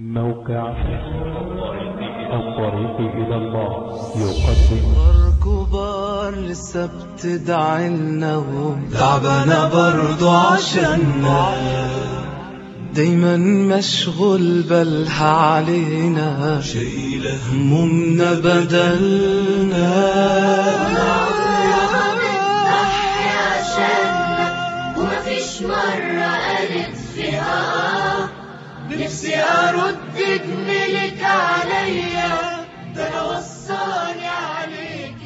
موقع الطريق إلى الله. يقدم. كبار كبار لسه بتدعنا وتعبنا برضو عشاننا دايما مشغول بالها علينا. شايلة همومنا بدلنا. بتضحي عشاننا ومفيش مرة قالت فيها نفسي أرد جميلك عليا ده وصاني عليك.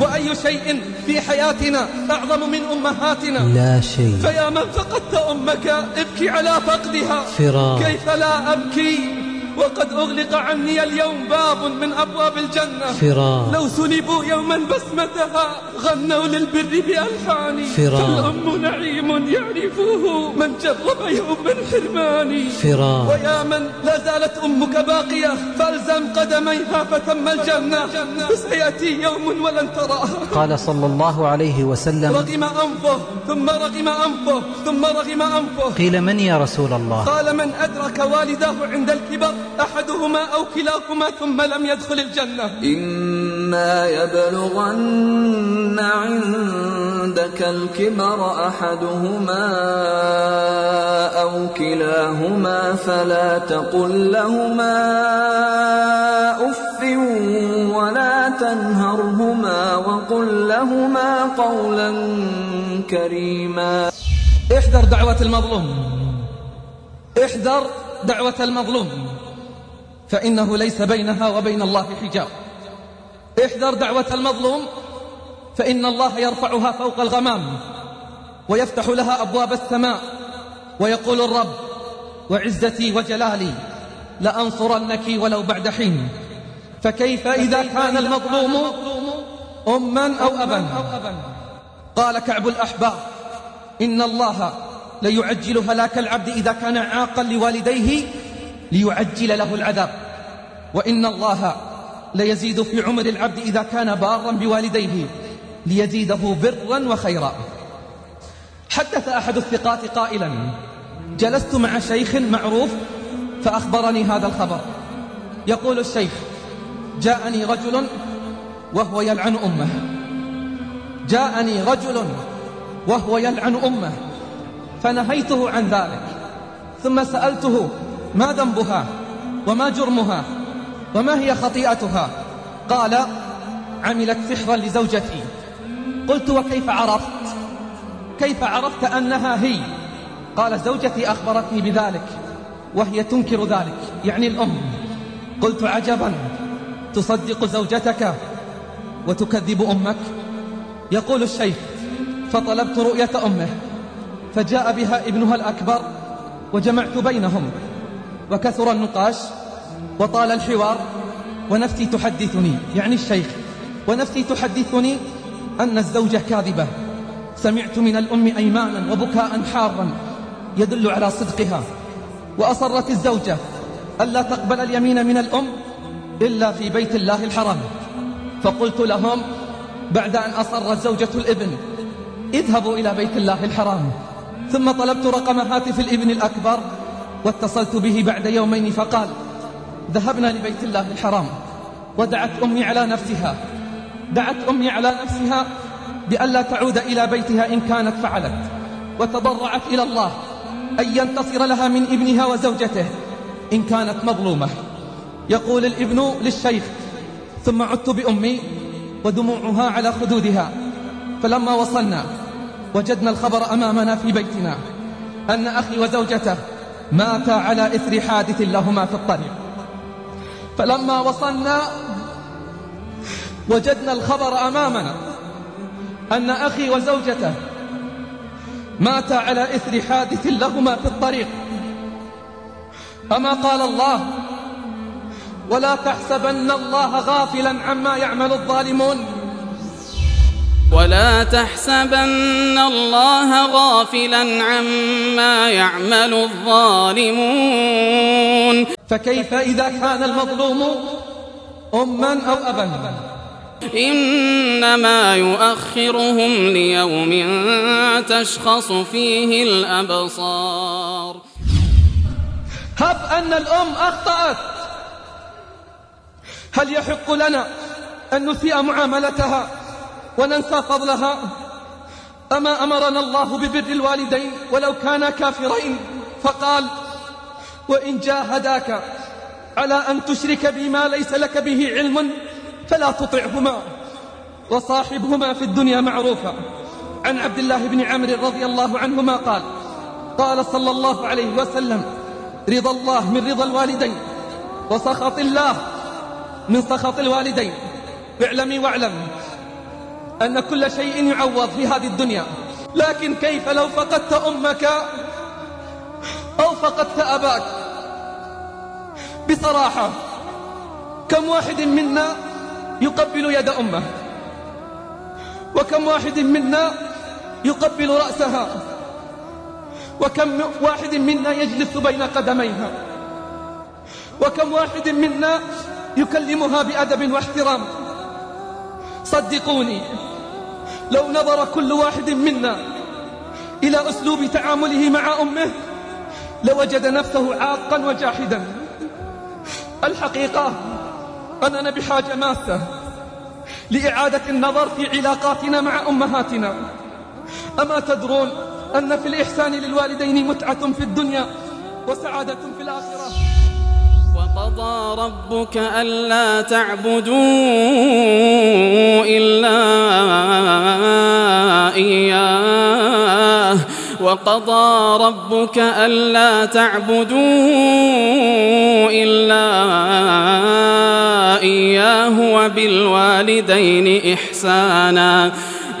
وأي شيء في حياتنا أعظم من أمهاتنا؟ لا شيء. فيا من فقدت أمك ابكي على فقدها. فراق. كيف لا أبكي؟ وقد أغلق عني اليوم باب من أبواب الجنة. فراق. لو سلبوا يوما بسمتها غنوا للبر بألحان فراق. فالأم نعيم يعرفه من جرب يوم الحرمان فراق. ويا من لا زالت أمك باقية فالزم قدميها فتم الجنة. فسيأتي يوم ولن تراها قال صلى الله عليه وسلم رغم أنفه ثم رغم أنفه ثم رغم أنفه. قيل من يا رسول الله؟ قال من أدرك والداه عند الكبر؟ أحدهما أو كلاهما ثم لم يدخل الجنة. إما يبلغن عندك الكبر أحدهما أو كلاهما فلا تقل لهما أف ولا تنهرهما وقل لهما قولا كريما. احذر دعوة المظلوم. احذر دعوة المظلوم. فإنه ليس بينها وبين الله حجاب. احذر دعوة المظلوم فإن الله يرفعها فوق الغمام ويفتح لها أبواب السماء ويقول الرب وعزتي وجلالي لأنصرنك ولو بعد حين. فكيف إذا كان المظلوم أما أو أبا؟ قال كعب الأحبار إن الله ليعجل هلاك العبد إذا كان عاقا لوالديه ليعجل له العذاب. وإن الله ليزيد في عمر العبد إذا كان بارا بوالديه ليزيده برا وخيرا. حدث أحد الثقات قائلا جلست مع شيخ معروف فأخبرني هذا الخبر. يقول الشيخ جاءني رجل وهو يلعن أمه. جاءني رجل وهو يلعن أمه. فنهيته عن ذلك. ثم سألته ما ذنبها؟ وما جرمها؟ وما هي خطيئتها؟ قال عملت سحرا لزوجتي. قلت وكيف عرفت؟ كيف عرفت أنها هي؟ قال زوجتي أخبرتني بذلك وهي تنكر ذلك يعني الأم. قلت عجبا. تصدق زوجتك وتكذب أمك؟ يقول الشيخ فطلبت رؤية أمه فجاء بها ابنها الأكبر وجمعت بينهم وكثر النقاش وطال الحوار ونفسي تحدثني يعني الشيخ ونفسي تحدثني أن الزوجة كاذبة. سمعت من الأم أيمانا وبكاء حارا يدل على صدقها. وأصرت الزوجة ألا تقبل اليمين من الأم إلا في بيت الله الحرام. فقلت لهم بعد أن أصرت زوجة الإبن اذهبوا إلى بيت الله الحرام. ثم طلبت رقم هاتف الإبن الأكبر واتصلت به بعد يومين فقال ذهبنا لبيت الله الحرام ودعت أمي على نفسها دعت أمي على نفسها بألا تعود إلى بيتها إن كانت فعلت وتضرعت إلى الله أن ينتصر لها من ابنها وزوجته إن كانت مظلومة. يقول الابن للشيخ ثم عدت بأمي ودموعها على خدودها فلما وصلنا وجدنا الخبر أمامنا في بيتنا أن أخي وزوجته ماتا على إثر حادث لهما في الطريق. فلما وصلنا وجدنا الخبر أمامنا أن أخي وزوجته ماتا على إثر حادث لهما في الطريق. أما قال الله ولا تحسبن الله غافلا عما يعمل الظالمون. ولا تحسبن الله غافلا عما يعمل الظالمون. فكيف إذا كان المظلوم أما أو أبا؟ إنما يؤخرهم ليوم تشخص فيه الأبصار. هب أن الأم أخطأت. هل يحق لنا أن نسيء معاملتها؟ وننسى فضلها. أما أمرنا الله ببر الوالدين ولو كانا كافرين؟ فقال وإن جاهداك على أن تشرك بما ليس لك به علم فلا تطعهما وصاحبهما في الدنيا معروفا. عن عبد الله بن عمرو رضي الله عنهما قال قال صلى الله عليه وسلم رضا الله من رضا الوالدين وسخط الله من سخط الوالدين. اعلمي واعلم أن كل شيء يعوض في هذه الدنيا. لكن كيف لو فقدت أمك أو فقدت أباك؟ بصراحة كم واحد منا يقبل يد أمه؟ وكم واحد منا يقبل رأسها؟ وكم واحد منا يجلس بين قدميها؟ وكم واحد منا يكلمها بأدب واحترام؟ صدقوني. لو نظر كل واحد منا إلى أسلوب تعامله مع أمه لوجد نفسه عاقا وجاحدا. الحقيقة أننا بحاجة ماسة لإعادة النظر في علاقاتنا مع أمهاتنا. أما تدرون أن في الإحسان للوالدين متعة في الدنيا وسعادة في الآخرة. وقضى ربك ألا تعبدوا إلا إياه. وقضى ربك ألا تعبدوا إلا إياه وبالوالدين إحسانا.